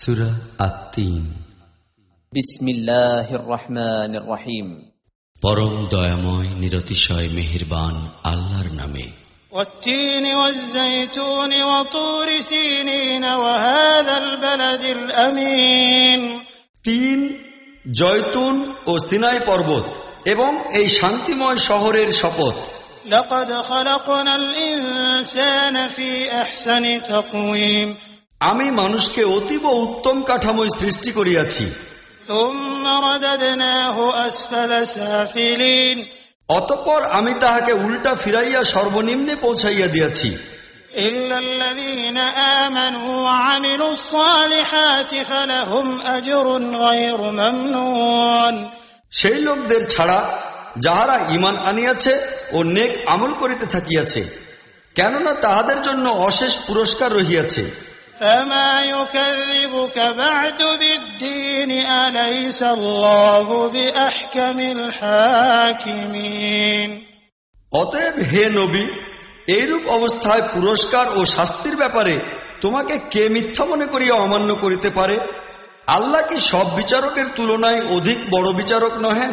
সুরা আত্মিন بسم الله الرحمن الرحيم পরম দয়াময় নিরতিশয় মেহেরবান আল্লাহর নামে والتين والزيتون وطور سينين وهذا البلد الأمين তিন জয়তুন ও সিনাই পর্বত এবং এই শান্তিময় শহরের শপথ لقد خلقنا الإنسان في أحسن تقويم আমি মানুষকে অতীব উত্তম কাঠামো সৃষ্টি করিয়াছি। অতপর আমি তাহাকে উল্টা ফিরাইয়া সর্বনিম্নে পৌঁছাইয়া দিয়াছি। সেই লোকদের ছাড়া যাহারা ইমান আনিয়াছে ও নেক আমল করিতে থাকিয়াছে কেননা তাহাদের জন্য অশেষ পুরস্কার রহিয়াছে। فما يكذبك بعد بالدين أليس الله بأحكم الحاكمين অতএব হে নবী এইরূপ অবস্থায় পুরস্কার ও শাস্তির ব্যাপারে তোমাকে কে মিথ্যা মনে করিয়া অমান্য করিতে পারে আল্লাহ কি সব বিচারকের তুলনায় অধিক বড় বিচারক নহেন